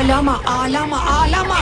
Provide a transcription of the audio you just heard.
Ağlama ağlama ağlama.